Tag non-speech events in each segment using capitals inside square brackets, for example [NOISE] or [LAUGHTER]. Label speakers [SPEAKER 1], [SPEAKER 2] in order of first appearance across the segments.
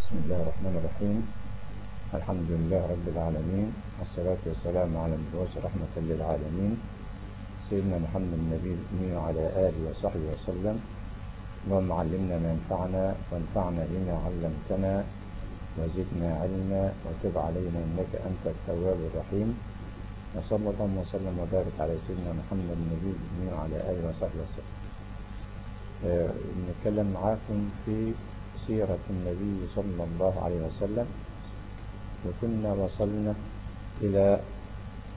[SPEAKER 1] بسم الله الرحمن الرحيم الحمد لله رب العالمين والصلاة والسلام على المبعوث رحمة للعالمين سيدنا محمد النبي وعلى آله وصحبه وسلم اللهم علمنا ما ينفعنا وانفعنا بما علمتنا وزدنا علما وتب علينا إنك أنت التواب الرحيم وصلى الله وسلم وبارك على سيدنا محمد النبي وعلى آله وصحبه وسلم آه، نتكلم معاكم في سيرة النبي صلى الله عليه وسلم وكنا وصلنا إلى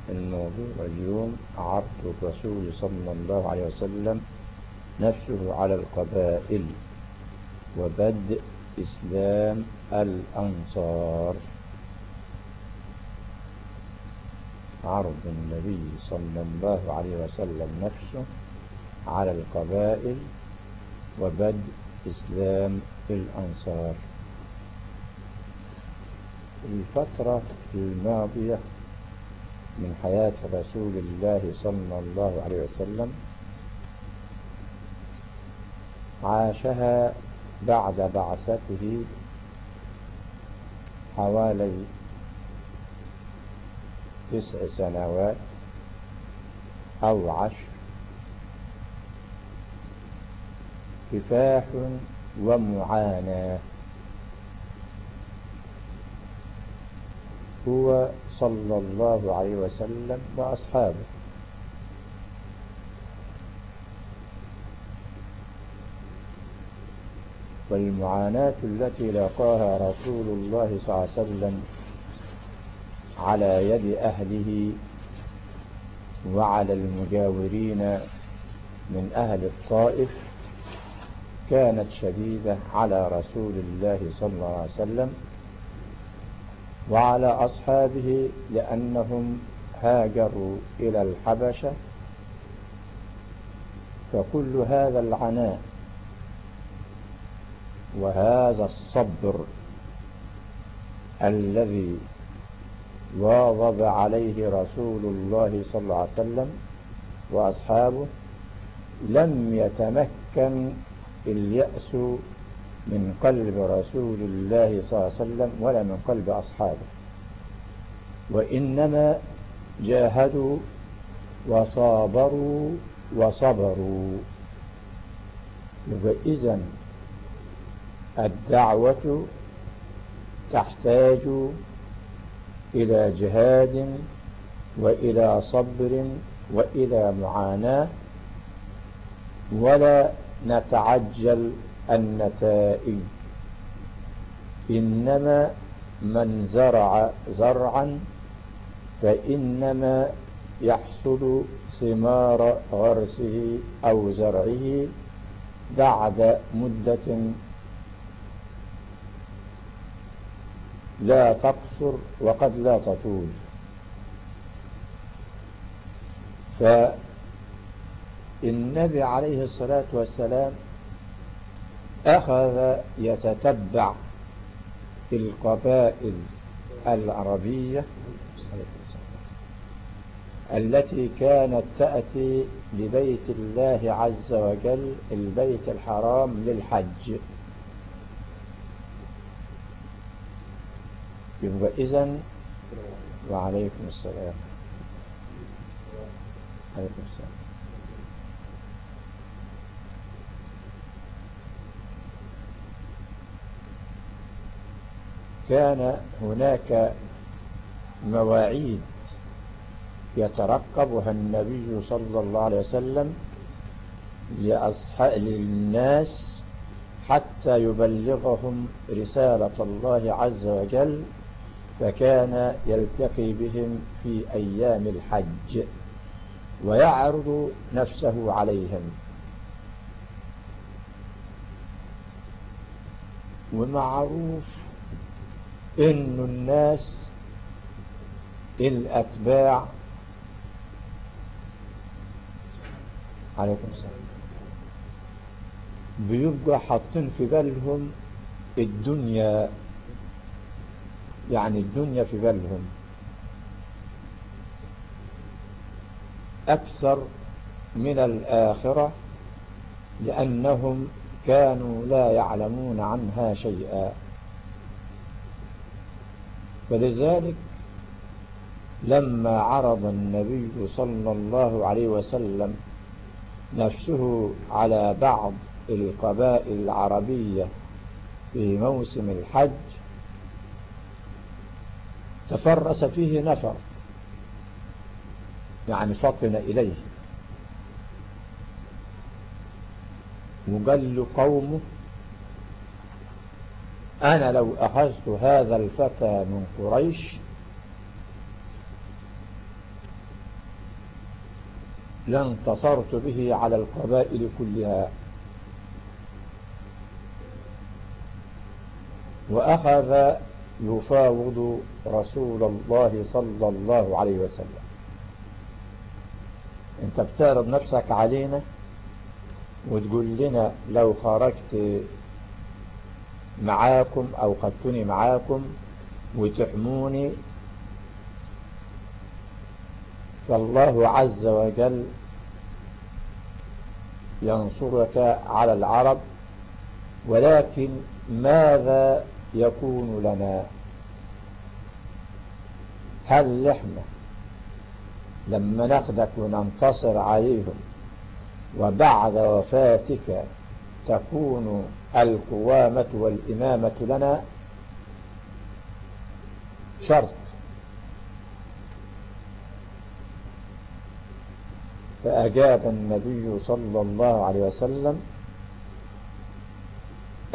[SPEAKER 1] الموضوع اليوم عرض الرسول صلى الله عليه وسلم نفسه على القبائل وبدء إسلام الأنصار عرض النبي صلى الله عليه وسلم نفسه على القبائل وبدء إسلام الأنصار الفترة الماضية من حياة رسول الله صلى الله عليه وسلم عاشها بعد بعثته حوالي تسع سنوات أو عشر كفاح ومعاناة هو صلى الله عليه وسلم وأصحابه والمعاناة التي لقاها رسول الله صلى الله عليه وسلم على يد أهله وعلى المجاورين من أهل الطائف كانت شديدة على رسول الله صلى الله عليه وسلم وعلى أصحابه لأنهم هاجروا إلى الحبشة فكل هذا العناء وهذا الصبر الذي واظب عليه رسول الله صلى الله عليه وسلم وأصحابه لم يتمكن اليأس من قلب رسول الله صلى الله عليه وسلم ولا من قلب أصحابه وإنما جاهدوا وصابروا وصبروا وإذا الدعوة تحتاج إلى جهاد وإلى صبر وإلى معاناة ولا نتعجل النتائج إنما من زرع زرعا فإنما يحصد ثمار غرسه أو زرعه بعد مدة لا تقصر وقد لا تطول النبي عليه الصلاة والسلام أخذ يتتبع القبائل العربية التي كانت تأتي لبيت الله عز وجل البيت الحرام للحج يبقى إذن وعليكم السلام عليكم السلام كان هناك مواعيد يترقبها النبي صلى الله عليه وسلم للناس حتى يبلغهم رسالة الله عز وجل فكان يلتقي بهم في أيام الحج ويعرض نفسه عليهم ومعروف إن الناس الأتباع عليكم السلام بيبقى حاطين في بالهم الدنيا يعني الدنيا في بالهم أكثر من الآخرة لأنهم كانوا لا يعلمون عنها شيئا فلذلك لما عرض النبي صلى الله عليه وسلم نفسه على بعض القبائل العربية في موسم الحج تفرس فيه نفر يعني فطن إليه وقال قومه أنا لو أخذت هذا الفتى من قريش لانتصرت به على القبائل كلها وأخذ يفاوض رسول الله صلى الله عليه وسلم انت بتعرض نفسك علينا وتقول لنا لو خرجت معاكم أو خدتني معاكم وتحموني فالله عز وجل ينصرك على العرب ولكن ماذا يكون لنا هل نحن لما نخدك وننتصر عليهم وبعد وفاتك تكون القوامة والإمامة لنا شرط فأجاب النبي صلى الله عليه وسلم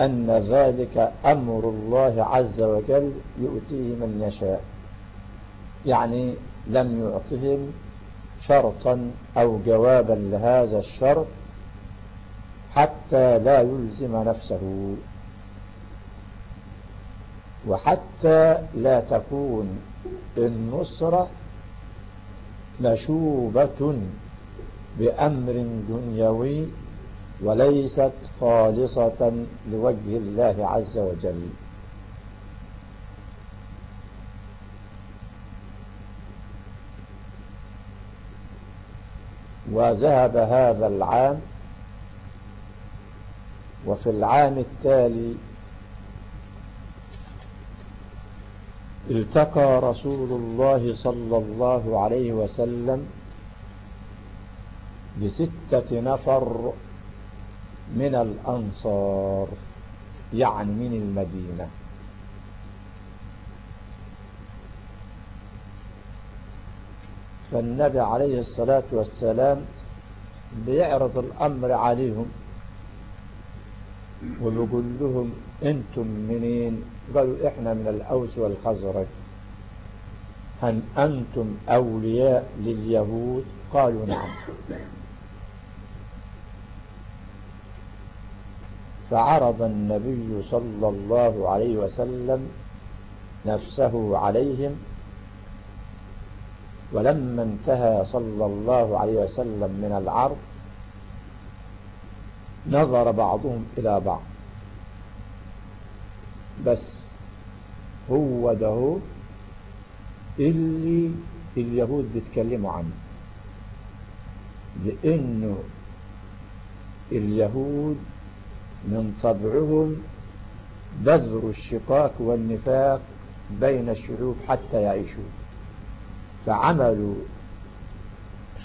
[SPEAKER 1] أن ذلك أمر الله عز وجل يؤتيه من يشاء يعني لم يعطهم شرطا أو جوابا لهذا الشرط حتى لا يلزم نفسه وحتى لا تكون النصرة مشوبة بأمر دنيوي وليست خالصة لوجه الله عز وجل وذهب هذا العام وفي العام التالي التقى رسول الله صلى الله عليه وسلم بستة نفر من الأنصار يعني من المدينة فالنبي عليه الصلاة والسلام بيعرض الأمر عليهم وبقول لهم انتم منين قالوا احنا من الاوس والخزرج هل انتم اولياء لليهود قالوا نعم فعرض النبي صلى الله عليه وسلم نفسه عليهم ولما انتهى صلى الله عليه وسلم من العرض نظر بعضهم إلى بعض بس هو ده هو اللي اليهود بيتكلموا عنه لأنه اليهود من طبعهم بذر الشقاق والنفاق بين الشعوب حتى يعيشوا فعملوا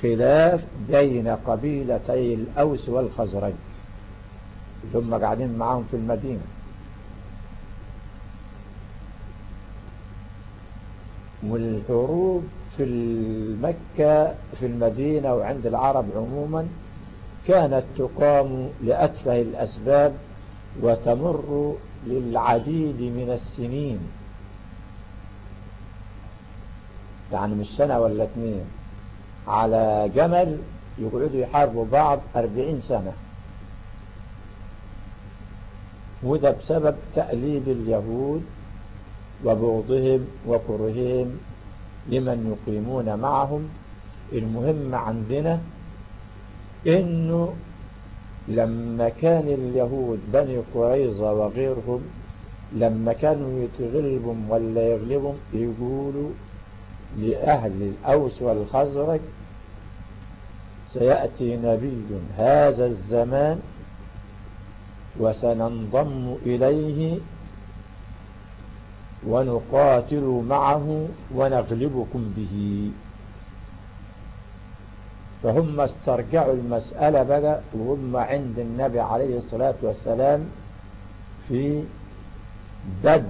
[SPEAKER 1] خلاف بين قبيلتي الأوس والخزرج ثم قاعدين معاهم في المدينة والحروب في مكة في المدينة وعند العرب عموما كانت تقام لأتفه الأسباب وتمر للعديد من السنين يعني مش سنة ولا اثنين على جمل يقعدوا يحاربوا بعض أربعين سنة وده بسبب تأليب اليهود وبغضهم وكرههم لمن يقيمون معهم المهم عندنا انه لما كان اليهود بني قريظة وغيرهم لما كانوا يتغلبهم ولا يغلبهم يقولوا لأهل الأوس والخزرج سيأتي نبي هذا الزمان وسننضم إليه ونقاتل معه ونغلبكم به فهم استرجعوا المسألة بدأ وهم عند النبي عليه الصلاة والسلام في بدء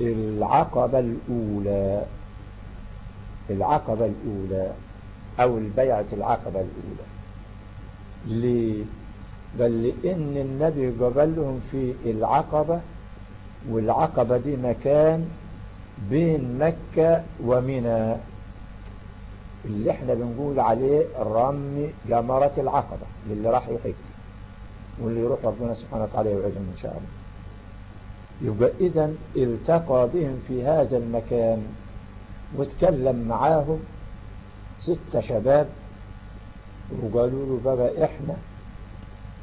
[SPEAKER 1] العقبة الأولى العقبة الأولى أو البيعة العقبة الأولى ليه بل لأن النبي قبلهم في العقبة والعقبة دي مكان بين مكة ومنى اللي احنا بنقول عليه رمي جمرة العقبة للي راح يحج واللي يروح ربنا سبحانه وتعالى يوعدهم ان شاء الله يبقى اذا التقى بهم في هذا المكان واتكلم معاهم ستة شباب وقالوا له بقى احنا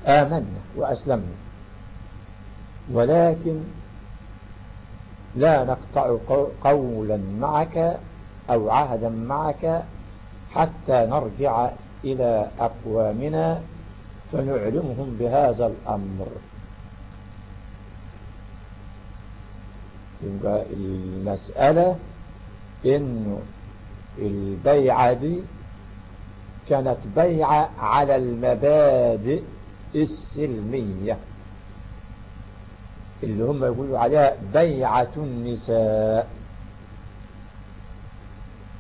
[SPEAKER 1] آمنا وأسلمنا ولكن لا نقطع قولا معك أو عهدا معك حتى نرجع إلى أقوامنا فنعلمهم بهذا الأمر يبقى المسألة إنه البيعة دي كانت بيعة على المبادئ السلمية اللي هم يقولوا عليها بيعة النساء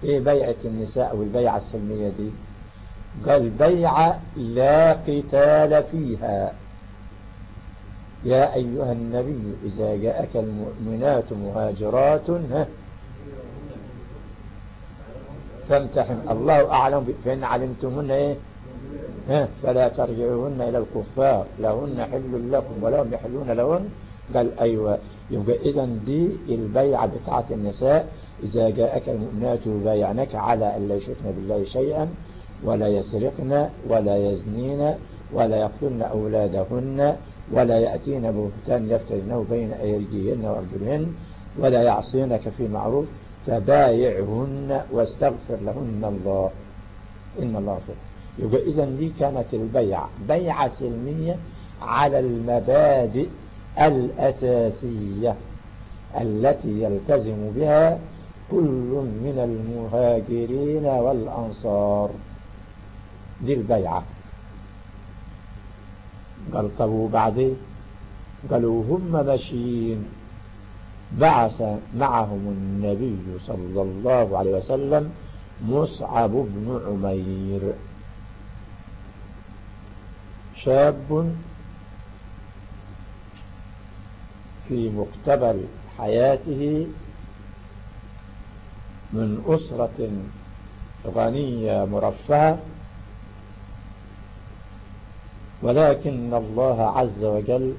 [SPEAKER 1] ايه بيعة النساء والبيعة السلمية دي قال بيعة لا قتال فيها يا أيها النبي إذا جاءك المؤمنات مهاجرات فامتحن الله أعلم فإن علمتمهن إيه فلا ترجعوهن إلى الكفار لهن حل لكم ولهم يحلون لهن قال أيوة يبقى إذا دي البيعة بتاعة النساء إذا جاءك المؤمنات يبايعنك على أن لا يشركن بالله شيئا ولا يسرقن ولا يزنين ولا يقتلن أولادهن ولا يأتين بهتان يفترنه بين أيديهن وأرجلهن ولا يعصينك في معروف فبايعهن واستغفر لهن الله إن الله غفور يبقى إذا دي كانت البيعة بيعة سلمية على المبادئ الأساسية التي يلتزم بها كل من المهاجرين والأنصار دي البيعة قال طب وبعدين قالوا هم ماشيين بعث معهم النبي صلى الله عليه وسلم مصعب بن عمير شاب في مقتبل حياته من أسرة غنية مرفهة ولكن الله عز وجل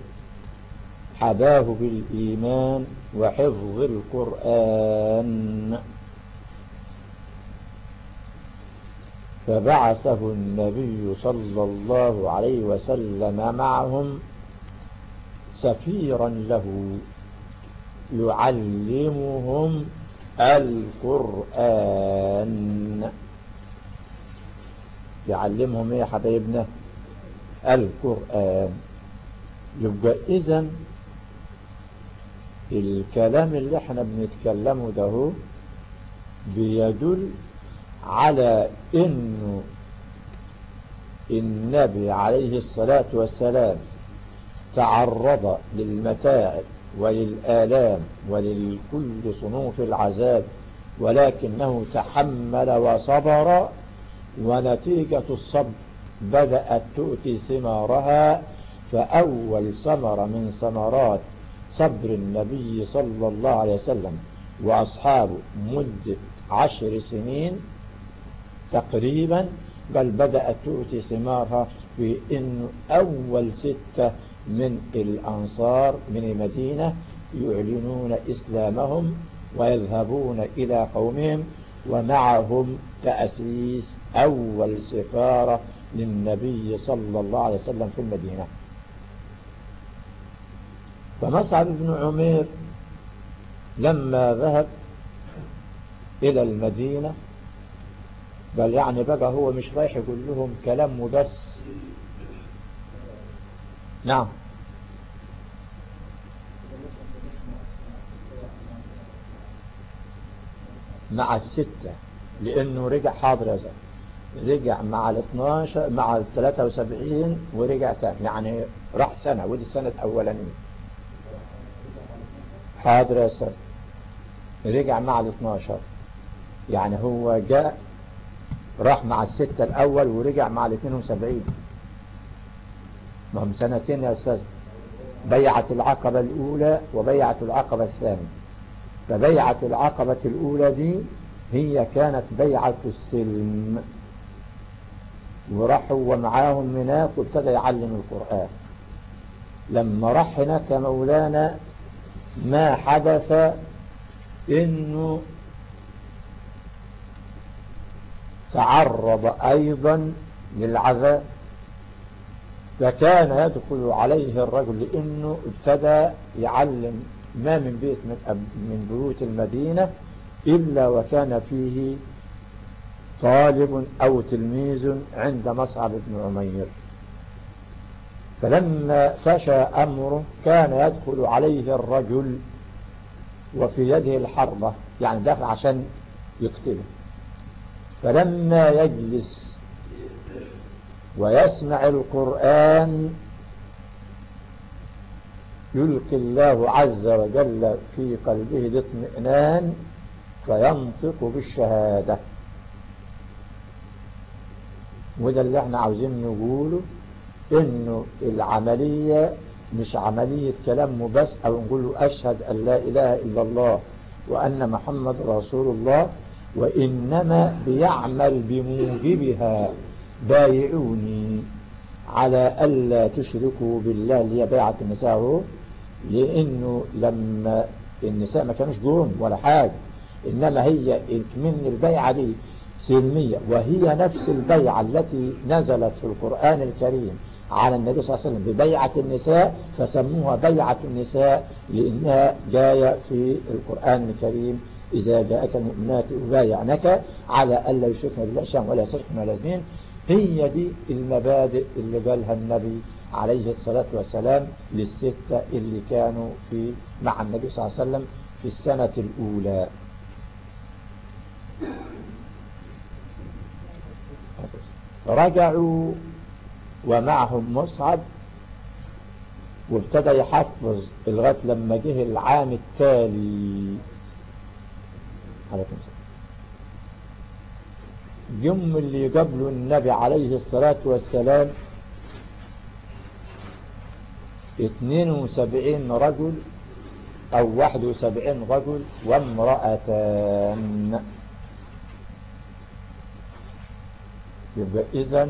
[SPEAKER 1] حباه بالإيمان وحفظ القرآن فبعثه النبي صلى الله عليه وسلم معهم سفيرا له يعلمهم القرآن يعلمهم ايه حبيبنا القرآن يبقى اذا الكلام اللي احنا بنتكلمه ده بيدل على إنه النبي عليه الصلاة والسلام تعرض للمتاعب وللآلام ولكل صنوف العذاب ولكنه تحمل وصبر ونتيجة الصبر بدأت تؤتي ثمارها فأول ثمرة من ثمرات صبر النبي صلى الله عليه وسلم وأصحابه مدة عشر سنين تقريبا بل بدأت تؤتي ثمارها في إن أول ستة من الأنصار من المدينة يعلنون إسلامهم ويذهبون إلى قومهم ومعهم تأسيس أول سفارة للنبي صلى الله عليه وسلم في المدينة فمصعب بن عمير لما ذهب إلى المدينة بل يعني بقى هو مش رايح يقول لهم كلام وبس نعم مع الستة لأنه رجع حاضر يا زلمه رجع مع ال 12 مع ال 73 ورجع تاني يعني راح سنة ودي السنة الأولانية حاضر يا أستاذ رجع مع ال 12 يعني هو جاء راح مع الستة الأول ورجع مع ال 72 ما هم سنتين يا أستاذ بيعة العقبة الأولى وبيعة العقبة الثانية فبيعة العقبة الأولى دي هي كانت بيعة السلم وراحوا ومعاهم مناك وابتدى يعلم القرآن لما راح هناك مولانا ما حدث انه تعرض أيضا للعذاب فكان يدخل عليه الرجل لأنه ابتدى يعلم ما من بيت من, من بيوت المدينة إلا وكان فيه
[SPEAKER 2] طالب
[SPEAKER 1] أو تلميذ عند مصعب بن عمير فلما فشى أمره كان يدخل عليه الرجل وفي يده الحربة يعني دخل عشان يقتله فلما يجلس ويسمع القرآن يلقي الله عز وجل في قلبه الاطمئنان فينطق بالشهادة وده اللي احنا عاوزين نقوله انه العملية مش عملية كلام وبس او نقول له اشهد ان لا اله الا الله وان محمد رسول الله وإنما بيعمل بموجبها بايعوني على ألا تشركوا بالله اللي هي بيعة النساء اهو لأنه لما النساء ما كانوش جون ولا حاجة إنما هي من البيعة دي سلمية وهي نفس البيعة التي نزلت في القرآن الكريم على النبي صلى الله عليه وسلم ببيعة النساء فسموها بيعة النساء لأنها جاية في القرآن الكريم إذا جاءك المؤمنات يبايعنك على ألا يشركن بالله شيئا ولا يسرقن ولا زين هي دي المبادئ اللي قالها النبي عليه الصلاة والسلام للستة اللي كانوا في مع النبي صلى الله عليه وسلم في السنة الأولى رجعوا ومعهم مصعب وابتدى يحفظ لغايه لما جه العام التالي عليكم السلام يوم اللي قبله النبي عليه الصلاة والسلام 72 رجل أو 71 رجل وامرأتان يبقى إذا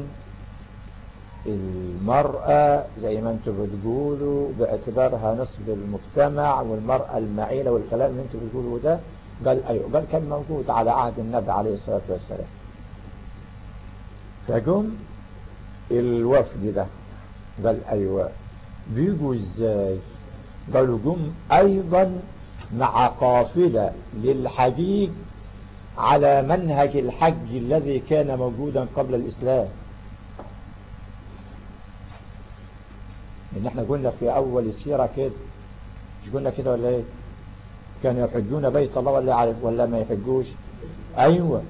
[SPEAKER 1] المرأة زي ما انتم بتقولوا باعتبارها نصب المجتمع والمرأة المعيلة والكلام اللي انتم بتقولوا ده قال أيوه قال كان موجود على عهد النبي عليه الصلاة والسلام فقم الوفد ده قال أيوه بيجوا إزاي قالوا جم أيضا مع قافلة للحجيج على منهج الحج الذي كان موجودا قبل الإسلام إن احنا قلنا في أول السيرة كده مش قلنا كده ولا ايه كانوا يحجون بيت الله ولا عارف ولا ما يحجوش أيوة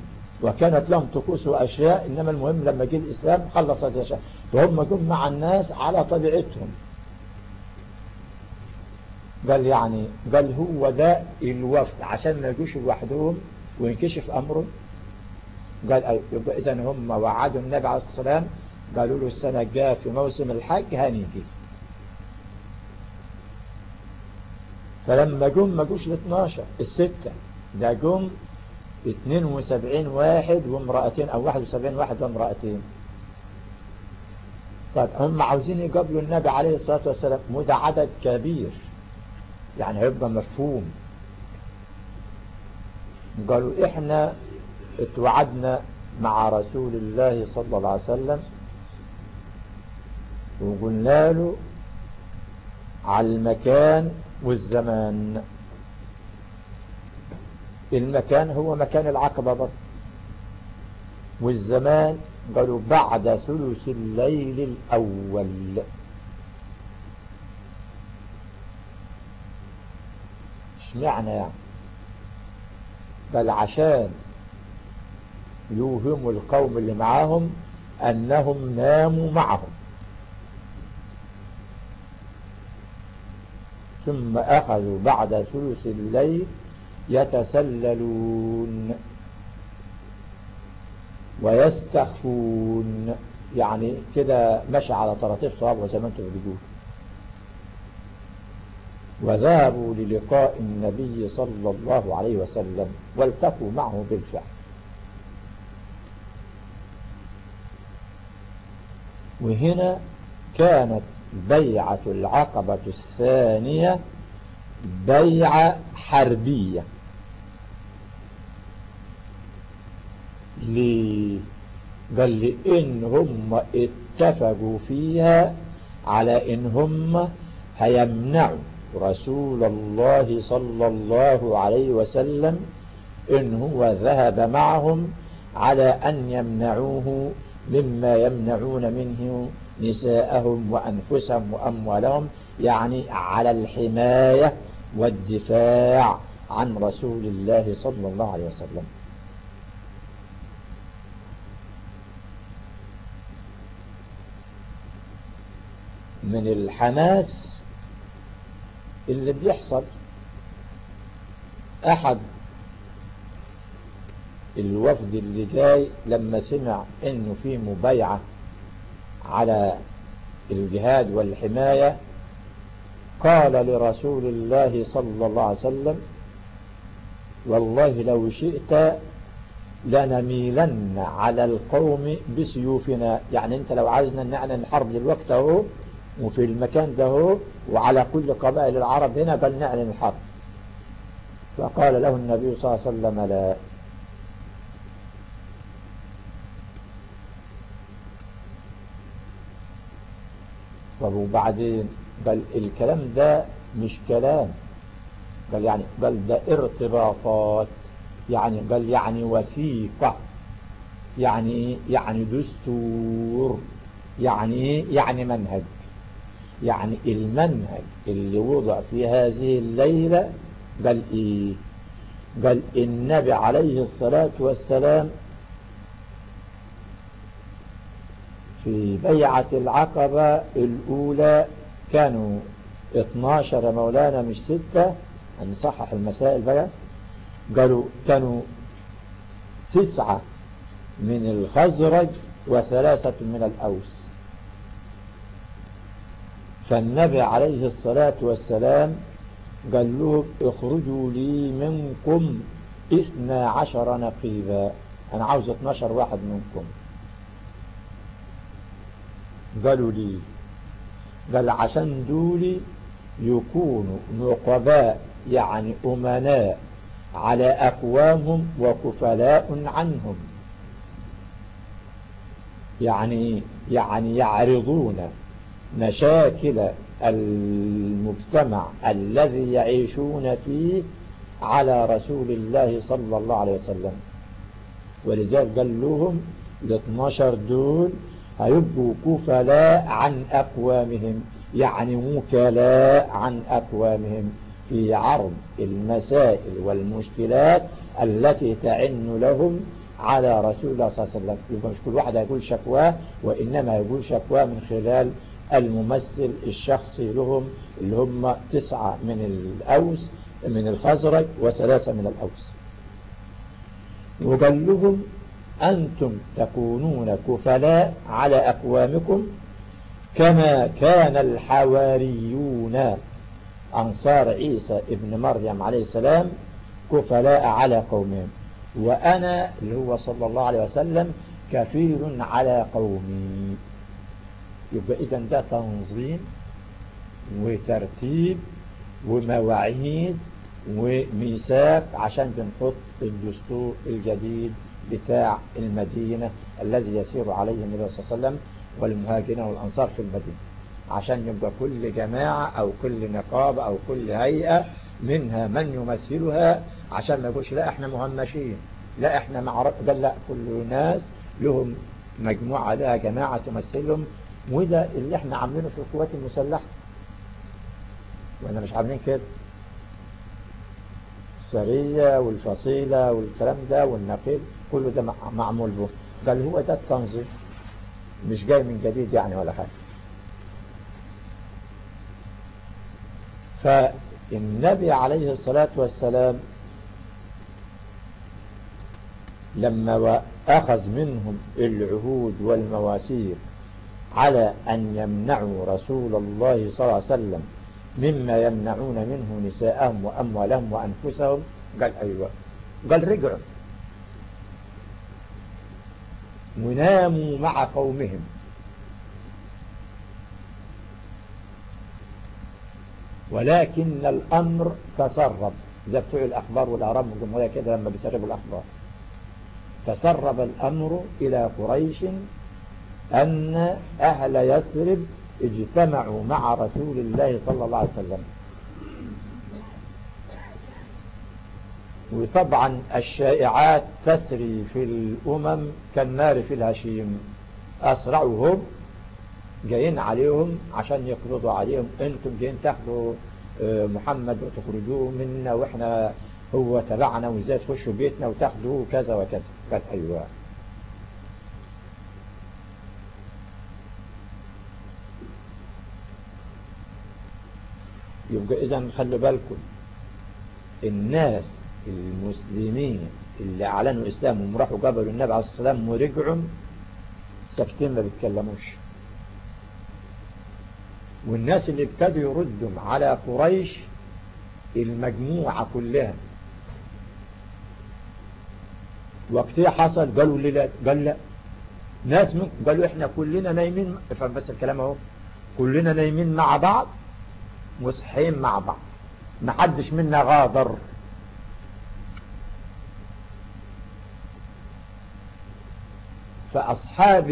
[SPEAKER 1] وكانت لهم طقوس وأشياء إنما المهم لما جه الإسلام خلصت الشيء فهم جم مع الناس على طبيعتهم قال يعني قال هو ده الوفد عشان ما يجوش لوحدهم وينكشف أمره قال أيوة يبقى إذا هم وعدوا النبي عليه الصلاة والسلام قالوا له السنة الجاية في موسم الحج هنيجي فلما جم ما جوش ال 12 الستة ده جم 72 واحد وامرأتين أو 71 واحد وامرأتين طيب هم عاوزين يقابلوا النبي عليه الصلاة والسلام ده عدد كبير يعني هيبقى مفهوم قالوا إحنا اتوعدنا مع رسول الله صلى الله عليه وسلم وقلنا له على المكان والزمان المكان هو مكان العقبة برضه والزمان قالوا بعد ثلث الليل الأول اشمعنى يعني قال عشان يوهموا القوم اللي معاهم أنهم ناموا معهم ثم أخذوا بعد ثلث الليل يتسللون ويستخفون يعني كده مشى على طراطيف صواب وزي ما انتم بتقولوا وذهبوا للقاء النبي صلى الله عليه وسلم والتقوا معه بالفعل وهنا كانت بيعة العقبة الثانية بيعة حربية ليه بل لان هم اتفقوا فيها على ان هم هيمنعوا رسول الله صلى الله عليه وسلم ان هو ذهب معهم على ان يمنعوه مما يمنعون منه نساءهم وأنفسهم وأموالهم يعني على الحماية والدفاع عن رسول الله صلى الله عليه وسلم من الحماس اللي بيحصل أحد الوفد اللي جاي لما سمع انه في مبايعة على الجهاد والحماية قال لرسول الله صلى الله عليه وسلم والله لو شئت لنميلن على القوم بسيوفنا يعني انت لو عايزنا نعلن الحرب للوقت دلوقتي اهو وفي المكان ده اهو وعلى كل قبائل العرب هنا فلنعلن الحرب فقال له النبي صلى الله عليه وسلم لا طب وبعدين بل الكلام ده مش كلام بل يعني بل ده ارتباطات يعني بل يعني وثيقة يعني ايه يعني دستور يعني ايه يعني منهج يعني المنهج اللي وضع في هذه الليلة بل ايه بل النبي عليه الصلاة والسلام في بيعة العقبة الأولى كانوا 12 مولانا مش ستة هنصحح يعني المسائل بقى قالوا كانوا تسعة من الخزرج وثلاثة من الأوس فالنبي عليه الصلاة والسلام قال لهم اخرجوا لي منكم اثنا عشر نقيبا انا عاوز 12 واحد منكم قالوا لي قال عشان دول يكونوا نقباء يعني أمناء على أقوامهم وكفلاء عنهم يعني يعني يعرضون مشاكل المجتمع الذي يعيشون فيه على رسول الله صلى الله عليه وسلم ولذلك قال لهم ال 12 دول هيبقوا كفلاء عن أقوامهم يعني وكلاء عن أقوامهم في عرض المسائل والمشكلات التي تعن لهم على رسول الله صلى الله عليه وسلم يبقى مش كل واحد يقول شكواه وإنما يقول شكواه من خلال الممثل الشخصي لهم اللي هم تسعة من الأوس من الخزرج وثلاثة من الأوس وقال لهم أنتم تكونون كفلاء على أقوامكم كما كان الحواريون أنصار عيسى ابن مريم عليه السلام كفلاء على قومهم وأنا اللي هو صلى الله عليه وسلم كفيل على قومي يبقى إذا ده تنظيم وترتيب ومواعيد وميثاق عشان بنحط الدستور الجديد بتاع المدينة الذي يسير عليه النبي صلى الله عليه وسلم والمهاجرين والأنصار في المدينة عشان يبقى كل جماعة أو كل نقاب أو كل هيئة منها من يمثلها عشان ما يقولش لا احنا مهمشين لا احنا معرفة ده لا كل ناس لهم مجموعة لها جماعة تمثلهم وده اللي احنا عاملينه في القوات المسلحة وانا مش عاملين كده السرية والفصيلة والكلام ده والنقيب كله ده معمول به قال هو ده التنظيم مش جاي من جديد يعني ولا حاجة فالنبي عليه الصلاة والسلام لما أخذ منهم العهود والمواثيق على أن يمنعوا رسول الله صلى الله عليه وسلم مما يمنعون منه نساءهم وأموالهم وأنفسهم قال أيوة قال رجعوا وناموا مع قومهم ولكن الأمر تسرب إذا بتوع الأخبار والأعراب والجمهورية كده لما بيسربوا الأخبار تسرب الأمر إلى قريش أن أهل يثرب اجتمعوا مع رسول الله صلى الله عليه وسلم وطبعا الشائعات تسري في الأمم كالنار في الهشيم أسرعهم جايين عليهم عشان يقبضوا عليهم انتم جايين تاخدوا آه، محمد وتخرجوه منا واحنا هو تبعنا وازاي تخشوا بيتنا وتاخدوه كذا وكذا قال ايوه يبقى اذا خلوا بالكم الناس المسلمين اللي أعلنوا إسلامهم راحوا قبلوا النبي عليه الصلاة والسلام ورجعوا ساكتين ما بيتكلموش والناس اللي ابتدوا يردوا على قريش المجموعة كلها وقتها حصل قالوا لي لا قال لا ناس قالوا احنا كلنا نايمين افهم بس الكلام اهو كلنا نايمين مع بعض وصحيين مع بعض محدش منا غادر فأصحاب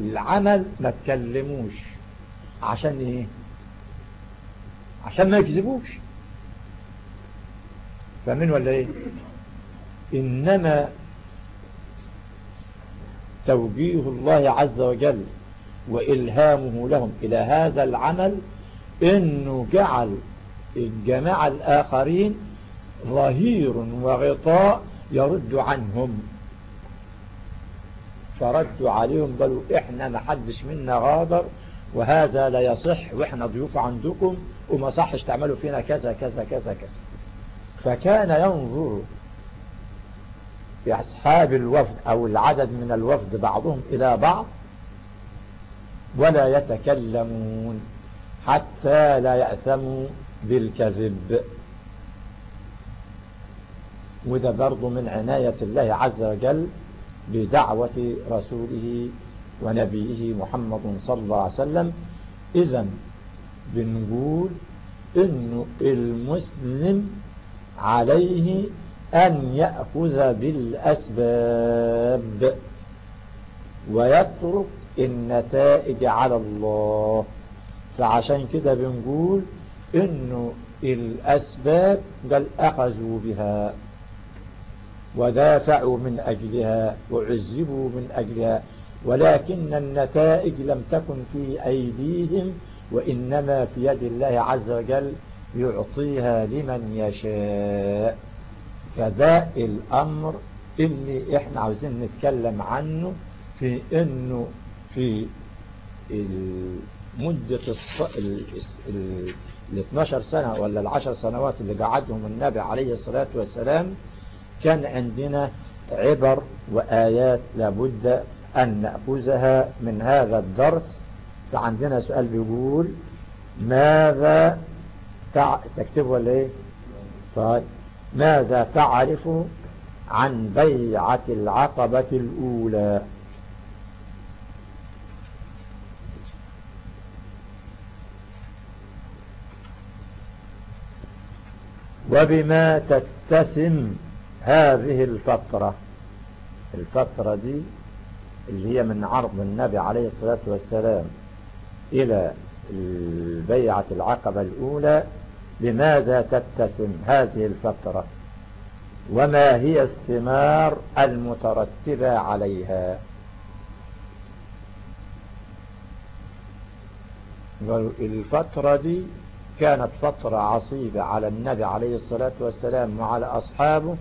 [SPEAKER 1] العمل ما تكلموش عشان ايه عشان ما يكذبوش فاهمين ولا ايه إنما توجيه الله عز وجل وإلهامه لهم إلى هذا العمل إنه جعل الجماعة الآخرين ظهير وغطاء يرد عنهم فردوا عليهم قالوا إحنا ما حدش منا غادر وهذا لا يصح وإحنا ضيوف عندكم وما صحش تعملوا فينا كذا كذا كذا كذا فكان ينظر اصحاب الوفد أو العدد من الوفد بعضهم إلى بعض ولا يتكلمون حتى لا يأثموا بالكذب وده برضو من عناية الله عز وجل بدعوة رسوله ونبيه محمد صلى الله عليه وسلم إذا بنقول إنه المسلم عليه أن يأخذ بالأسباب ويترك النتائج على الله فعشان كده بنقول إنه الأسباب قال أخذوا بها ودافعوا من أجلها وعذبوا من أجلها ولكن النتائج لم تكن في أيديهم وإنما في يد الله عز وجل يعطيها لمن يشاء فده الأمر اللي احنا عاوزين نتكلم عنه في انه في مدة ال 12 سنة ولا العشر سنوات اللي قعدهم النبي عليه الصلاة والسلام كان عندنا عبر وآيات لابد أن نأخذها من هذا الدرس فعندنا سؤال بيقول ماذا تع... تكتبه ولا ايه طيب ماذا تعرف عن بيعة العقبة الأولى وبما تتسم هذه الفترة الفترة دي اللي هي من عرض النبي عليه الصلاة والسلام إلى البيعة العقبة الأولى بماذا تتسم هذه الفترة وما هي الثمار المترتبة عليها الفترة دي كانت فترة عصيبة على النبي عليه الصلاة والسلام وعلى أصحابه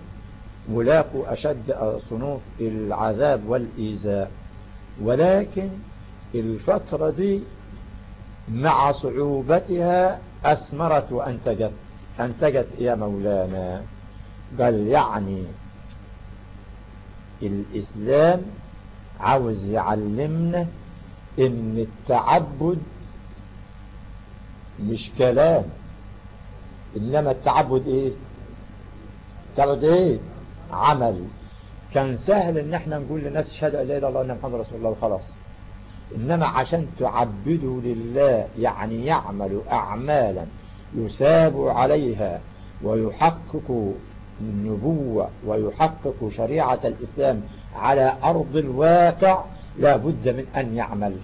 [SPEAKER 1] ملاق أشد صنوف العذاب والإيذاء ولكن الفترة دي مع صعوبتها أثمرت وأنتجت أنتجت يا مولانا بل يعني الإسلام عاوز يعلمنا إن التعبد مش كلام إنما التعبد إيه؟ تعبد إيه عمل كان سهل ان احنا نقول للناس اشهد ان لا اله الا الله ان محمد رسول الله وخلاص انما عشان تعبدوا لله يعني يعمل اعمالا يساب عليها ويحقق النبوة ويحقق شريعة الإسلام على أرض الواقع لا بد من أن يعمل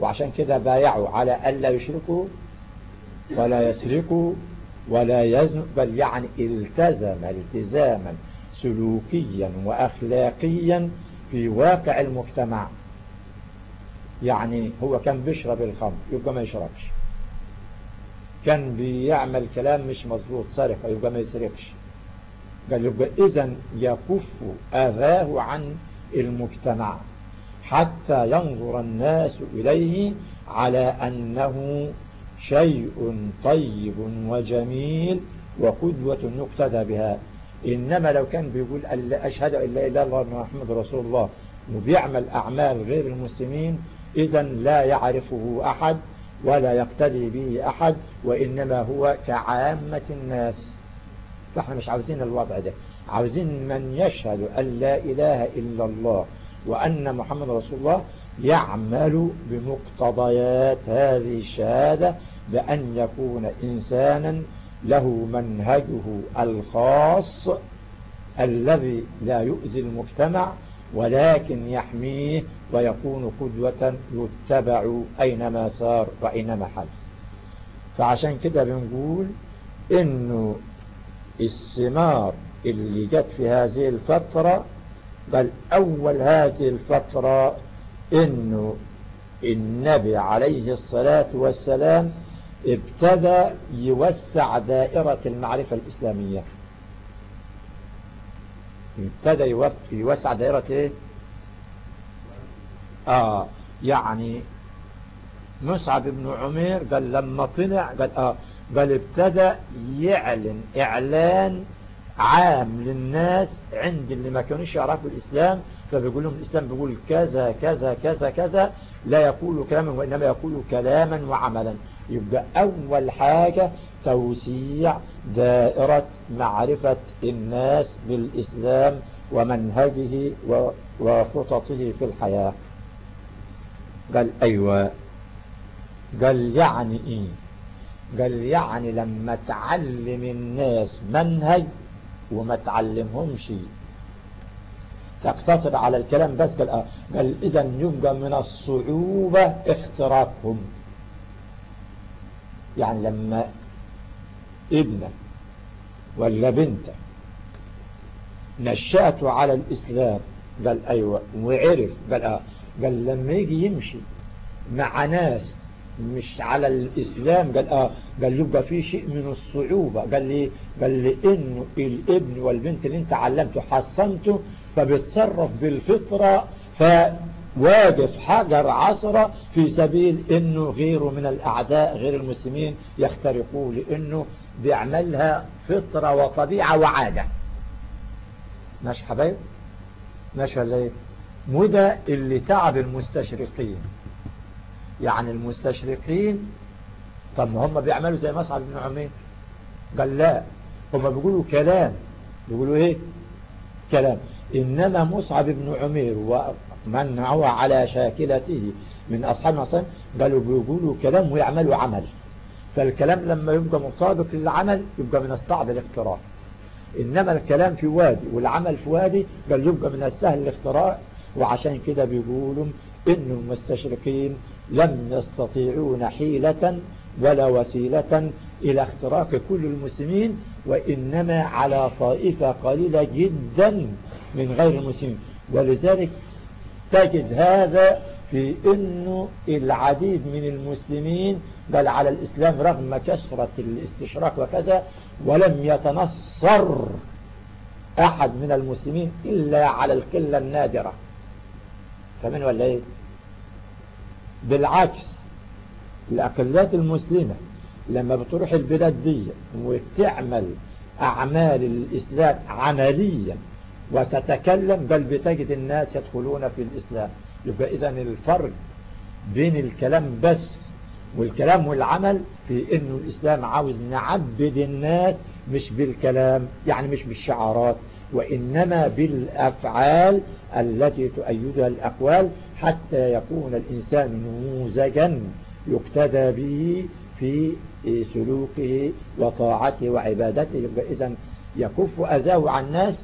[SPEAKER 1] وعشان كده بايعوا على ألا يشركوا ولا يسرقوا ولا يزنوا بل يعني التزم التزاما سلوكيا وأخلاقيا في واقع المجتمع يعني هو كان بيشرب الخمر يبقى ما يشربش كان بيعمل كلام مش مظبوط سرقة يبقى ما يسرقش قال يبقى إذا يكف أذاه عن المجتمع حتى ينظر الناس إليه على أنه شيء طيب وجميل وقدوة يقتدى بها إنما لو كان بيقول أشهد أن لا إله إلا الله محمد رسول الله وبيعمل أعمال غير المسلمين إذا لا يعرفه أحد ولا يقتدي به أحد وإنما هو كعامة الناس فاحنا مش عاوزين الوضع ده عاوزين من يشهد أن لا إله إلا الله وأن محمد رسول الله يعمل بمقتضيات هذه الشهادة بأن يكون إنسانا له منهجه الخاص الذي لا يؤذي المجتمع ولكن يحميه ويكون قدوة يتبع أينما سار وأينما حل فعشان كده بنقول إنه الثمار اللي جت في هذه الفترة بل أول هذه الفترة إنه النبي عليه الصلاة والسلام ابتدى يوسع دائرة المعرفة الإسلامية ابتدى يوسع دائرة ايه اه يعني مصعب بن عمير قال لما طلع قال اه قال ابتدى يعلن اعلان عام للناس عند اللي ما كانوش يعرفوا الاسلام فبيقول لهم الاسلام بيقول كذا كذا كذا كذا لا يقول كلاما وإنما يقول كلاما وعملا يبقى أول حاجة توسيع دائرة معرفة الناس بالإسلام ومنهجه وخططه في الحياة قال أيوة قال يعني إيه قال يعني لما تعلم الناس منهج وما تعلمهمش تقتصر على الكلام بس قال, آه، قال إذا يبقى من الصعوبة اختراقهم يعني لما ابنك ولا بنتك نشأته على الإسلام قال أيوة وعرف قال آه قال لما يجي يمشي مع ناس مش على الإسلام قال آه قال يبقى في شيء من الصعوبة قال لي قال لي إنه الابن والبنت اللي أنت علمته حصنته فبيتصرف بالفطرة فواقف حجر عصرة في سبيل إنه غيره من الأعداء غير المسلمين يخترقوه لأنه بيعملها فطرة وطبيعة وعادة ماشي حبايب ماشي ولا ايه وده اللي تعب المستشرقين يعني المستشرقين طب ما هم بيعملوا زي مصعب بن عمير قال لا هم بيقولوا كلام بيقولوا ايه كلام انما مصعب بن عمير ومن هو على شاكلته من اصحاب مصعب قالوا بيقولوا كلام ويعملوا عمل فالكلام لما يبقى مطابق للعمل يبقى من الصعب الاختراع انما الكلام في وادي والعمل في وادي قال يبقى من السهل الاختراع وعشان كده بيقولوا إن المستشرقين لم يستطيعون حيلة ولا وسيلة إلى اختراق كل المسلمين وإنما على طائفة قليلة جدا من غير المسلمين ولذلك تجد هذا في أنه العديد من المسلمين بل على الإسلام رغم كثرة الاستشراق وكذا ولم يتنصر أحد من المسلمين إلا على القلة النادرة كمان ولا ايه بالعكس الاقليات المسلمه لما بتروح البلاد دي وتعمل اعمال الاسلام عمليا وتتكلم بل بتجد الناس يدخلون في الاسلام يبقى اذا الفرق بين الكلام بس والكلام والعمل في انه الاسلام عاوز نعبد الناس مش بالكلام يعني مش بالشعارات وإنما بالأفعال التي تؤيدها الأقوال حتى يكون الإنسان نموذجا يقتدى به في سلوكه وطاعته وعبادته فإذا يكف أذاه عن الناس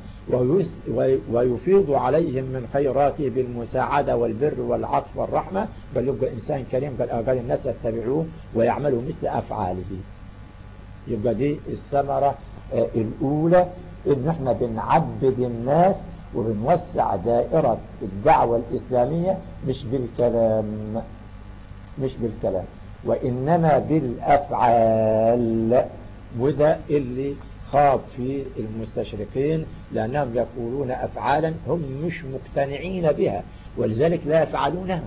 [SPEAKER 1] ويفيض عليهم من خيراته بالمساعدة والبر والعطف والرحمة بل يبقى إنسان كريم قال آه، الناس يتبعوه ويعملوا مثل أفعاله يبقى دي الثمرة آه، الأولى ان احنا بنعبد الناس وبنوسع دائرة الدعوة الإسلامية مش بالكلام مش بالكلام وإنما بالأفعال وده اللي خاض في المستشرقين لأنهم يقولون أفعالا هم مش مقتنعين بها ولذلك لا يفعلونها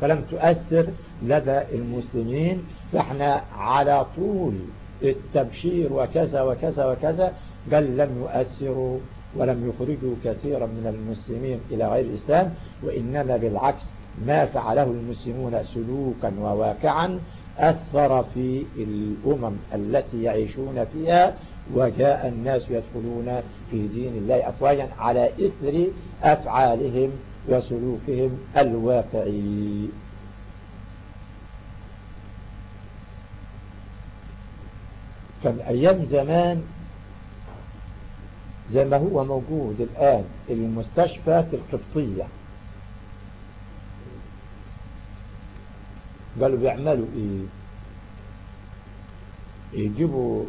[SPEAKER 1] فلم تؤثر لدى المسلمين فاحنا على طول التبشير وكذا وكذا وكذا بل لم يؤثروا ولم يخرجوا كثيرا من المسلمين إلى غير الإسلام وإنما بالعكس ما فعله المسلمون سلوكا وواقعا أثر في الأمم التي يعيشون فيها وجاء الناس يدخلون في دين الله أفواجا على إثر أفعالهم وسلوكهم الواقعي كان أيام زمان زي ما هو موجود الآن المستشفى في القبطية قالوا بيعملوا إيه يجيبوا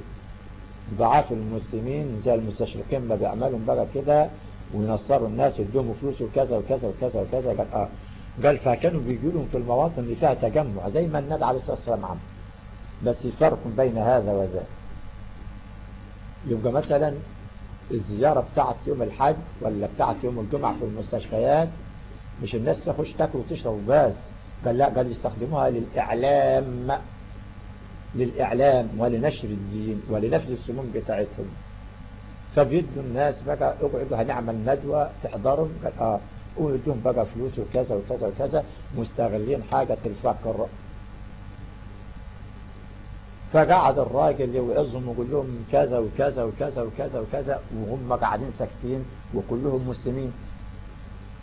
[SPEAKER 1] ضعاف المسلمين زي المستشرقين ما بيعملوا بقى كده وينصروا الناس يدوهم فلوس وكذا وكذا وكذا وكذا قال اه قال فكانوا بيجوا لهم في المواطن اللي فيها تجمع زي ما النبي عليه الصلاه والسلام عمل بس فرق بين هذا وذاك يبقى مثلا الزيارة بتاعت يوم الحج ولا بتاعت يوم الجمعة في المستشفيات مش الناس تخش تاكل وتشرب وبس قال لا قال يستخدموها للإعلام للإعلام ولنشر الدين ولنفذ السموم بتاعتهم فبيدوا الناس بقى اقعدوا هنعمل ندوة تحضرهم قال اه ويدوهم بقى فلوس وكذا وكذا وكذا مستغلين حاجة الفقر فقعد الراجل يوعظهم ويقول لهم كذا وكذا وكذا وكذا وكذا وهم قاعدين ساكتين وكلهم مسلمين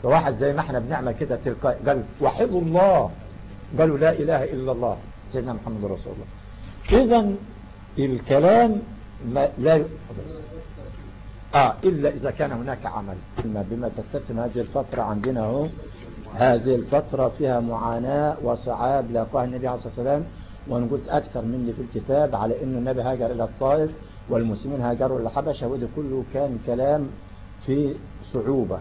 [SPEAKER 1] فواحد زي ما احنا بنعمل كده تلقائي قال وحدوا الله قالوا لا إله إلا الله سيدنا محمد رسول الله إذا الكلام ما لا آه إلا إذا كان هناك عمل بما تتسم هذه الفترة عندنا اهو هذه الفترة فيها معاناة وصعاب لاقاها النبي عليه الصلاة والسلام ونجوز أكثر من اللي في الكتاب على أن النبي هاجر إلى الطائف والمسلمين هاجروا إلى الحبشة وده كله كان كلام في صعوبة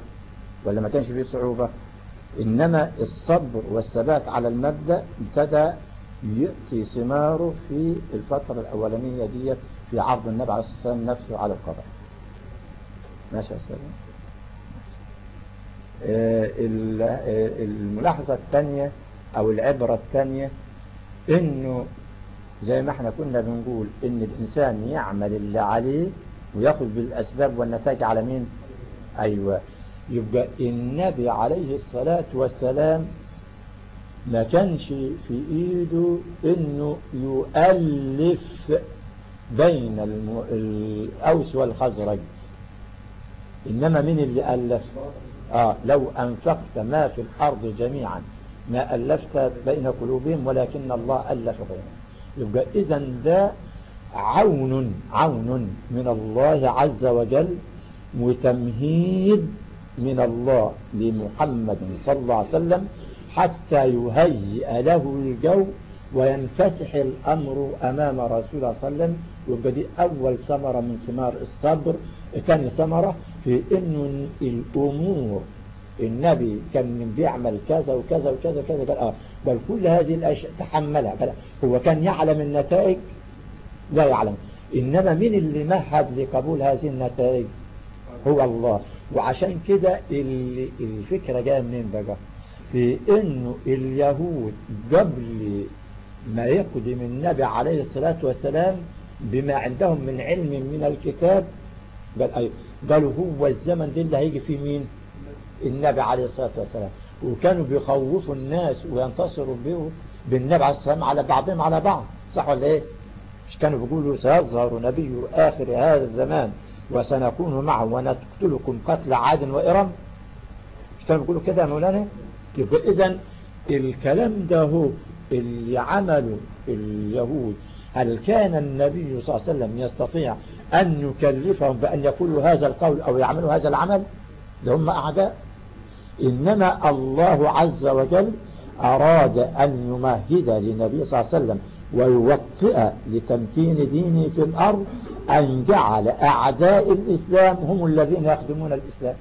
[SPEAKER 1] ولا ما كانش فيه صعوبة إنما الصبر والثبات على المبدأ ابتدى يؤتي ثماره في الفترة الأولانية ديت في عرض النبي عليه الصلاة والسلام نفسه على القبر ماشي يا سلام آه، آه، الملاحظة الثانية أو العبرة الثانية انه زي ما احنا كنا بنقول ان الانسان يعمل اللي عليه وياخذ بالاسباب والنتائج على مين ايوه يبقى النبي عليه الصلاة والسلام ما كانش في ايده انه يؤلف بين الاوس والخزرج انما من اللي الف اه لو انفقت ما في الارض جميعا ما ألفت بين قلوبهم ولكن الله ألف بينهم يبقى إذا ده عون عون من الله عز وجل وتمهيد من الله لمحمد صلى الله عليه وسلم حتى يهيئ له الجو وينفسح الأمر أمام رسول الله صلى الله عليه وسلم يبقى دي أول ثمرة من ثمار الصبر ثاني ثمرة في انه الأمور النبي كان بيعمل كذا وكذا وكذا وكذا قال آه بل كل هذه الأشياء تحملها بل هو كان يعلم النتائج لا يعلم إنما من اللي مهد لقبول هذه النتائج هو الله وعشان كده الفكرة جاية منين بقى في انه اليهود قبل ما يقدم النبي عليه الصلاة والسلام بما عندهم من علم من الكتاب قال أيوه قالوا هو الزمن ده اللي هيجي فيه مين النبي عليه الصلاة والسلام وكانوا بيخوفوا الناس وينتصروا به بالنبي عليه الصلاة والسلام على بعضهم على بعض صح ولا ايه مش كانوا بيقولوا سيظهر نبي آخر هذا الزمان وسنكون معه ونقتلكم قتل عاد وإرم مش كانوا بيقولوا كده يا مولانا إذا الكلام ده هو اللي عمله اليهود هل كان النبي صلى الله عليه وسلم يستطيع أن يكلفهم بأن يقولوا هذا القول أو يعملوا هذا العمل لهم هم أعداء إنما الله عز وجل أراد أن يمهد للنبي صلى الله عليه وسلم ويوطئ لتمكين دينه في الأرض أن جعل أعداء الإسلام هم الذين يخدمون الإسلام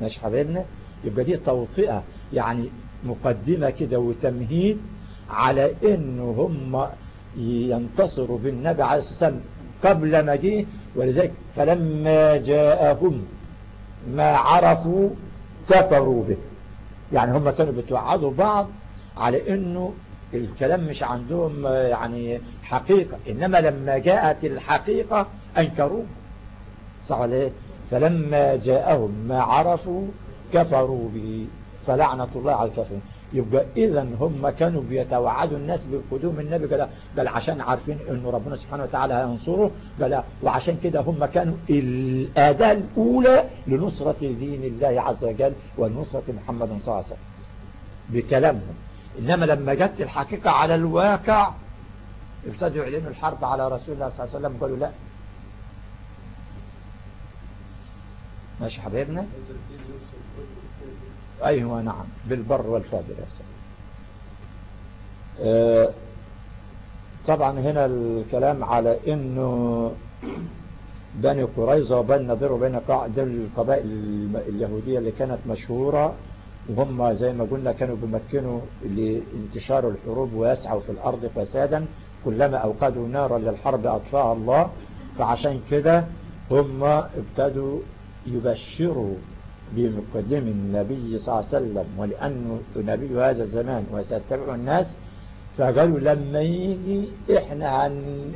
[SPEAKER 1] ماشي حبيبنا يبقى دي توطئة يعني مقدمة كده وتمهيد على إنه هم ينتصروا بالنبي عليه الصلاة والسلام قبل ما ولذلك فلما جاءهم ما عرفوا كفروا به يعني هم كانوا بيتوعدوا بعض على انه الكلام مش عندهم يعني حقيقة انما لما جاءت الحقيقة انكروه صح ولا ايه فلما جاءهم ما عرفوا كفروا به فلعنة الله على الكافرين يبقى إذا هم كانوا بيتوعدوا الناس بقدوم النبي قال, قال عشان عارفين أنه ربنا سبحانه وتعالى هينصره قال وعشان كده هم كانوا الأداة الأولى لنصرة دين الله عز وجل ونصرة محمد صلى الله عليه وسلم بكلامهم إنما لما جت الحقيقة على الواقع ابتدوا يعلنوا الحرب على رسول الله صلى الله عليه وسلم قالوا لا ماشي حبيبنا أيوة نعم بالبر والفاضل يا أه طبعا هنا الكلام على انه بني قريظة وبني النضير وبين قاعدة القبائل اليهودية اللي كانت مشهورة وهم زي ما قلنا كانوا بيمكنوا لانتشار الحروب ويسعوا في الأرض فسادا كلما أوقدوا نارا للحرب أطفاها الله فعشان كده هم ابتدوا يبشره بمقدم النبي صلى الله عليه وسلم ولأنه نبي هذا الزمان وسيتبعه الناس فقالوا لما يجي إحنا هنبقى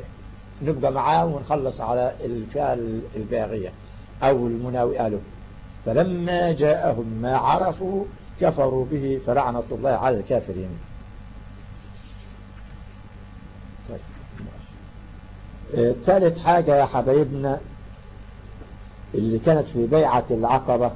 [SPEAKER 1] نبقى معاه ونخلص على الفئة الباغية أو المناوئة له فلما جاءهم ما عرفوا كفروا به فلعنة الله على الكافرين طيب. اه، ثالث حاجة يا حبايبنا اللي كانت في بيعة العقبة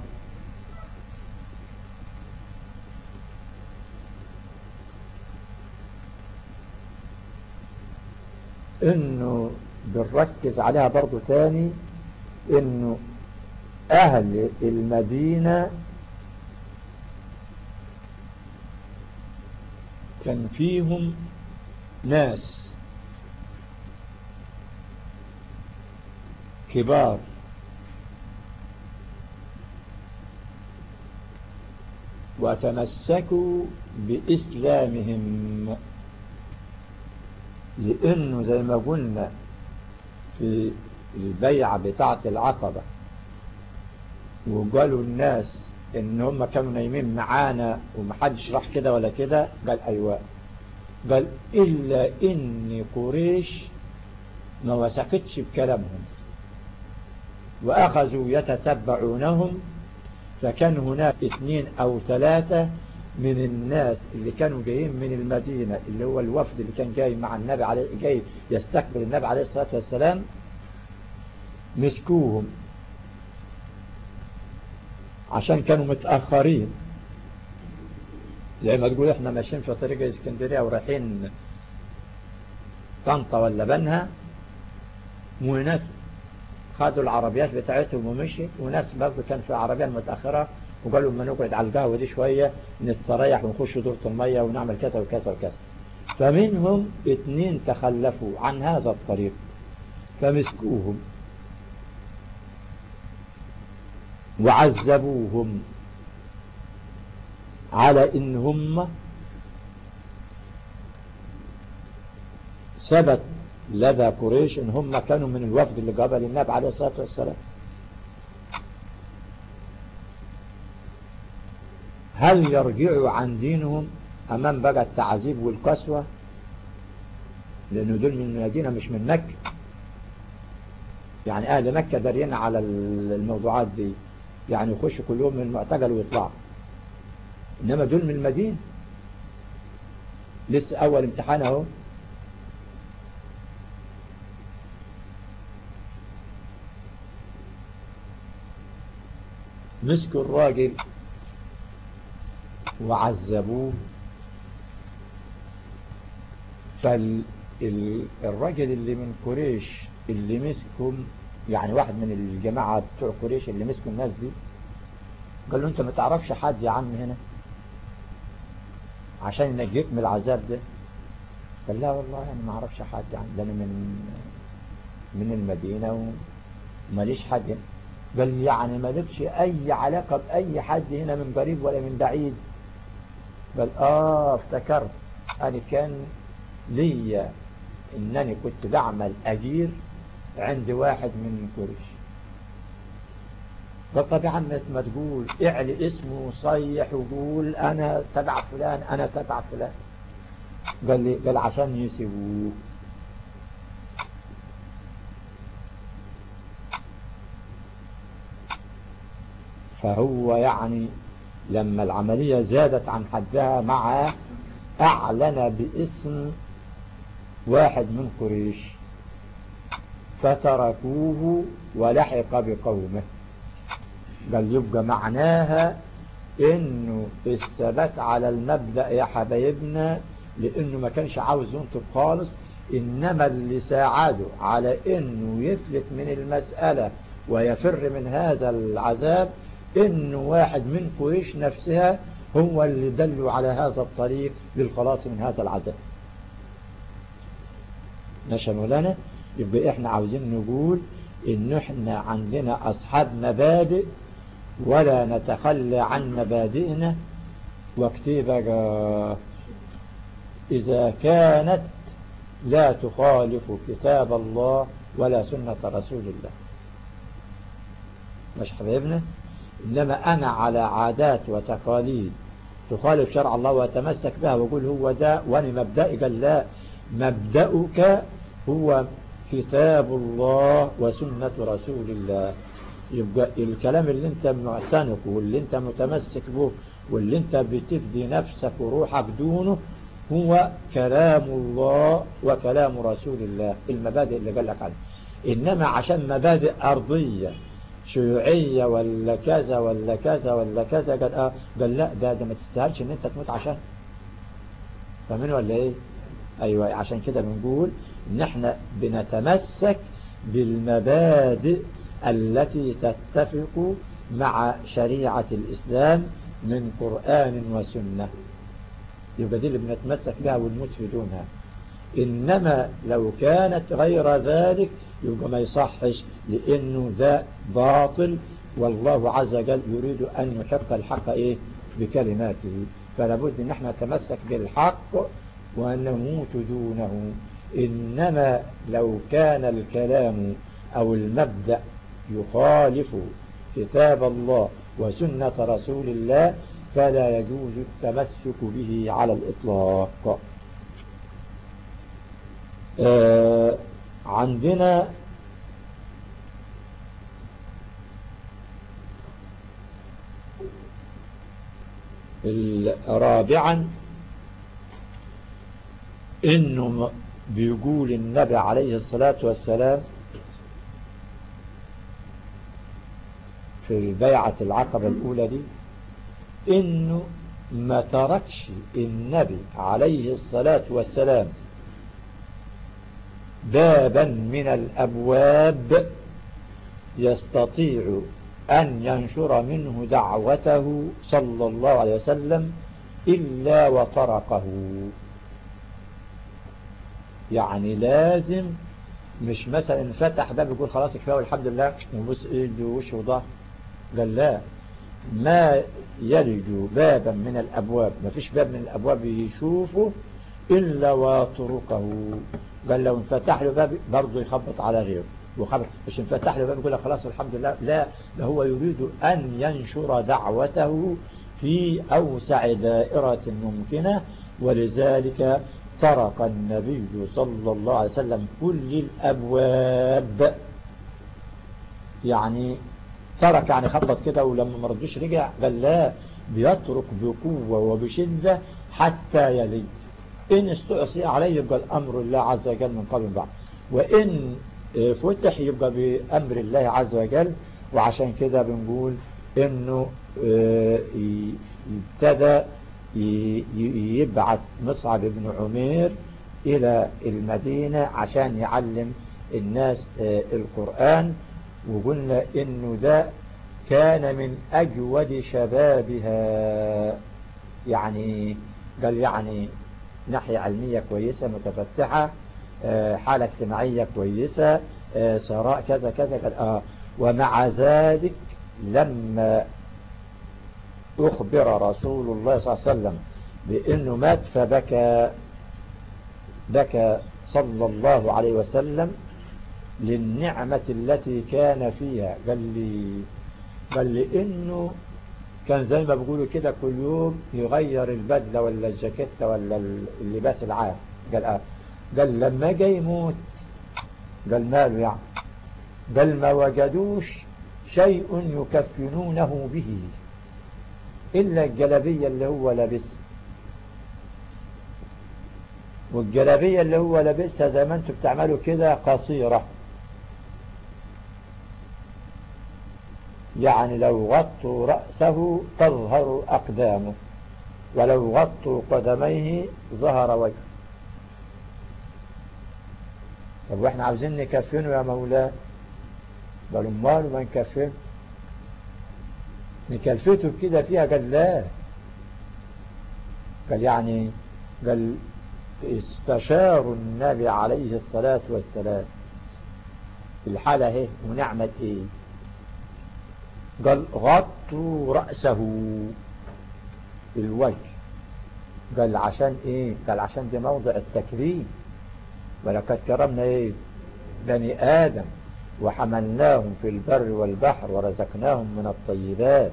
[SPEAKER 1] انه بنركز عليها برضو تاني انه اهل المدينة كان فيهم ناس كبار وتمسكوا بإسلامهم لأنه زي ما قلنا في البيعة بتاعة العقبة وقالوا الناس ان هم كانوا نايمين معانا ومحدش راح كده ولا كده قال ايوه قال الا ان قريش ما وثقتش بكلامهم واخذوا يتتبعونهم فكان هناك اثنين أو ثلاثة من الناس اللي كانوا جايين من المدينة اللي هو الوفد اللي كان جاي مع النبي عليه جاي يستقبل النبي عليه الصلاة والسلام مسكوهم عشان كانوا متأخرين زي ما تقول احنا ماشيين في طريق اسكندرية ورايحين طنطا ولا بنها وناس خدوا العربيات بتاعتهم ومشي وناس برضه كان في العربية المتأخرة وقالوا ما نقعد على القهوة دي شوية نستريح ونخش دورة المية ونعمل كذا وكذا وكذا فمنهم اثنين تخلفوا عن هذا الطريق فمسكوهم وعذبوهم على إن هم ثبت لدى قريش إن هم كانوا من الوفد اللي جابه النبي عليه الصلاة والسلام هل يرجعوا عن دينهم أمام بقى التعذيب والقسوة لأن دول من المدينة مش من مكة يعني أهل مكة دارين على الموضوعات دي يعني يخشوا كل يوم من المعتقل ويطلعوا إنما دول من المدينة لسه أول امتحان أهو مسكوا الراجل وعذبوه فالراجل اللي من قريش اللي مسكهم يعني واحد من الجماعة بتوع قريش اللي مسكوا الناس دي قال له انت ما تعرفش حد يا عم هنا عشان ينجيك من العذاب ده قال لا والله انا ما اعرفش حد يعني ده انا من من المدينة وماليش حد يعني بل يعني ما لكش أي علاقة بأي حد هنا من قريب ولا من بعيد بل آه افتكرت أنا كان ليا إنني كنت بعمل أجير عند واحد من قريش فقد عمت ما تقول اعلي اسمه وصيح وقول أنا تبع فلان أنا تبع فلان قال لي قال عشان يسيبوه فهو يعني لما العملية زادت عن حدها مع أعلن باسم واحد من قريش فتركوه ولحق بقومه بل يبقى معناها انه الثبات على المبدأ يا حبايبنا لانه ما كانش عاوز ينطق خالص انما اللي ساعده على انه يفلت من المسألة ويفر من هذا العذاب إنه واحد من قريش نفسها هو اللي دلوا على هذا الطريق للخلاص من هذا العذاب ماشي مولانا يبقى احنا عاوزين نقول ان احنا عندنا اصحاب مبادئ ولا نتخلى عن مبادئنا واكتبها إذا كانت لا تخالف كتاب الله ولا سنة رسول الله مش حبيبنا إنما أنا على عادات وتقاليد تخالف شرع الله وأتمسك بها وأقول هو ده وأنا مبدئي قال لا مبدأك هو كتاب الله وسنة رسول الله يبقى الكلام اللي انت معتنقه واللي انت متمسك به واللي انت بتفدي نفسك وروحك دونه هو كلام الله وكلام رسول الله المبادئ اللي قال لك عنها إنما عشان مبادئ أرضية شيوعية ولا كذا ولا كذا ولا كذا قال آه قال لا ده ده ما تستاهلش ان انت تموت عشان فاهمين ولا ايه ايوه عشان كده بنقول ان احنا بنتمسك بالمبادئ التي تتفق مع شريعة الإسلام من قرآن وسنة يبقى دي اللي بنتمسك بها ونموت في دونها إنما لو كانت غير ذلك يبقى ما يصحش لأنه ذا باطل والله عز وجل يريد أن يحق الحق إيه بكلماته فلا بد أن احنا نتمسك بالحق ونموت دونه إنما لو كان الكلام أو المبدأ يخالف كتاب الله وسنة رسول الله فلا يجوز التمسك به على الإطلاق آه، عندنا رابعا انه بيقول النبي عليه الصلاة والسلام في بيعة العقبة الأولى دي انه ما تركش النبي عليه الصلاة والسلام بابا من الأبواب يستطيع أن ينشر منه دعوته صلى الله عليه وسلم إلا وطرقه يعني لازم مش مثلا فتح باب يقول خلاص كفايه والحمد لله وبص ايده ووشه وظهر قال لا ما يلج بابا من الأبواب ما فيش باب من الأبواب يشوفه إلا وطرقه قال لو انفتح له باب برضه يخبط على غيره وخبط مش انفتح له باب يقول خلاص الحمد لله لا ده هو يريد أن ينشر دعوته في أوسع دائرة ممكنة ولذلك طرق النبي صلى الله عليه وسلم كل الأبواب يعني ترك يعني خبط كده ولما ما ردوش رجع قال لا بيترك بقوة وبشدة حتى يلي إن استعصي عليه يبقى الأمر الله عز وجل من قبل بعض وإن آه، فتح يبقى بأمر الله عز وجل وعشان كده بنقول إنه آه، ابتدى يبعث مصعب بن عمير إلى المدينة عشان يعلم الناس آه، القرآن وقلنا إنه ده كان من أجود شبابها يعني قال يعني ناحية علمية كويسة متفتحة آه، حالة اجتماعية كويسة ثراء آه، كذا كذا كذا آه ومع ذلك لما أخبر رسول الله صلى الله عليه وسلم بأنه مات فبكى بكى صلى الله عليه وسلم للنعمة التي كان فيها قال لي قال لي إنه كان زي ما بيقولوا كده كل يوم يغير البدلة ولا الجاكيتة ولا اللباس العام قال آه قال لما جه يموت قال ماله يعني قال ما وجدوش شيء يكفنونه به إلا الجلبية اللي هو لابسها والجلبية اللي هو لابسها زي ما انتم بتعملوا كده قصيرة يعني لو غطوا رأسه تظهر أقدامه ولو غطوا قدميه ظهر وجهه طب واحنا عاوزين نكفنه يا مولاه بل امال ما نكفنه نكلفته كده فيها قال لا قال يعني قال استشاروا النبي عليه الصلاة والسلام الحالة اهي ونعمل ايه قال غطوا رأسه الوجه قال عشان ايه قال عشان دي موضع التكريم ولقد كرمنا ايه بني آدم وحملناهم في البر والبحر ورزقناهم من الطيبات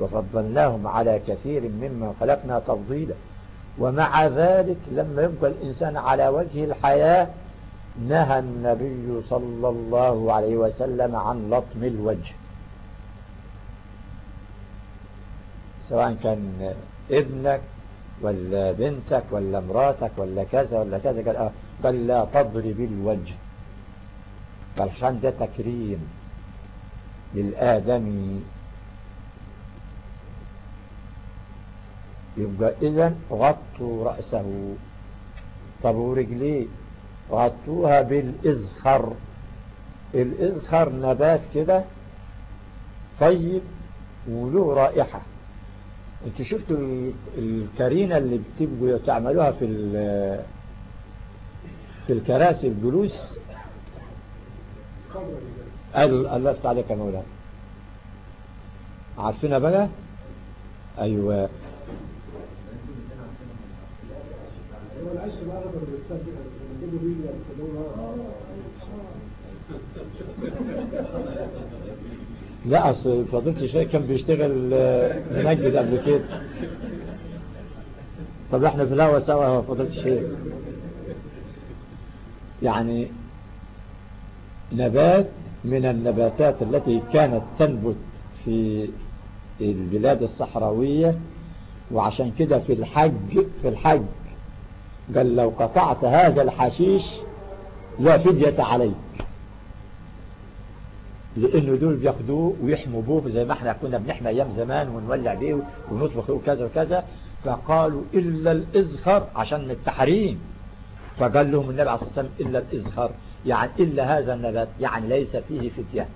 [SPEAKER 1] وفضلناهم على كثير مما خلقنا تفضيلا ومع ذلك لما يبقى الإنسان على وجه الحياة نهى النبي صلى الله عليه وسلم عن لطم الوجه سواء كان ابنك ولا بنتك ولا مراتك ولا كذا ولا كذا قال آه، قال لا تضرب الوجه عشان ده تكريم للآدمي يبقى إذا غطوا رأسه طب ورجليه غطوها بالإزخر الإزخر نبات كده طيب وله رائحة انت شفتوا الكارينة اللي بتبقوا تعملوها في في الكراسي الجلوس قالوا الله يفتح عليك يا مولانا عارفينها بقى ايوه [LAUGHS] لا أصل فضيلة الشيخ كان بيشتغل منجد قبل كده طب احنا في الهوا سوا هو فضيلة الشيخ يعني نبات من النباتات التي كانت تنبت في البلاد الصحراوية وعشان كده في الحج في الحج قال لو قطعت هذا الحشيش لا فدية عليك لأنه دول بياخدوه ويحموا بوه زي ما احنا كنا بنحمى أيام زمان ونولع بيه ونطبخ وكذا وكذا فقالوا إلا الإزخر عشان التحريم فقال لهم النبي عليه الصلاة والسلام إلا الإزخر يعني إلا هذا النبات يعني ليس فيه فدية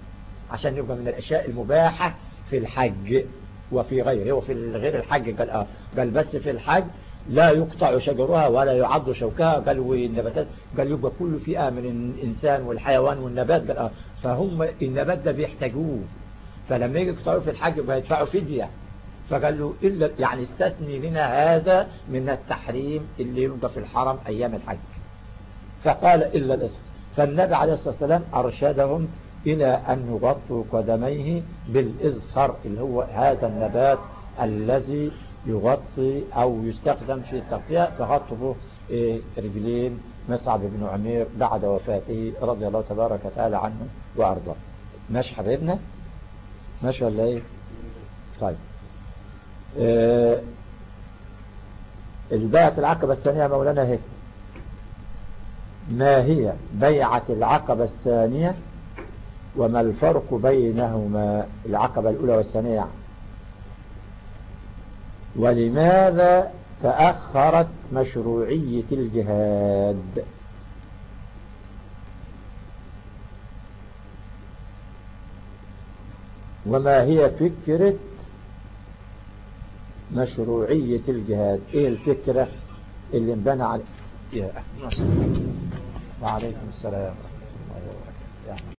[SPEAKER 1] عشان يبقى من الأشياء المباحة في الحج وفي غيره وفي غير الحج قال آه قال بس في الحج لا يقطع شجرها ولا يعض شوكها قال والنباتات قال يبقى كله فئة من الإنسان والحيوان والنبات قال آه، فهم النبات ده بيحتاجوه فلما يجي يقطعوه في الحج يبقى يدفعوا فدية فقال له إلا يعني استثني لنا هذا من التحريم اللي يبقى في الحرم أيام الحج فقال إلا الإصبع فالنبي عليه الصلاة والسلام أرشدهم إلى أن يغطوا قدميه بالإزفر اللي هو هذا النبات الذي يغطي أو يستخدم في التغطية تغطه إيه، رجلين مصعب بن عمير بعد وفاته رضي الله تبارك وتعالى عنه وأرضاه ماشي حبيبنا ماشي ولا ايه طيب آه البيعة العقبة الثانية مولانا هي إيه؟ ما هي بيعة العقبة الثانية وما الفرق بينهما العقبة الأولى والثانية يعني ولماذا تأخرت مشروعية الجهاد وما هي فكرة مشروعية الجهاد ايه الفكرة اللي انبنى عليها وعليكم السلام ورحمة الله وبركاته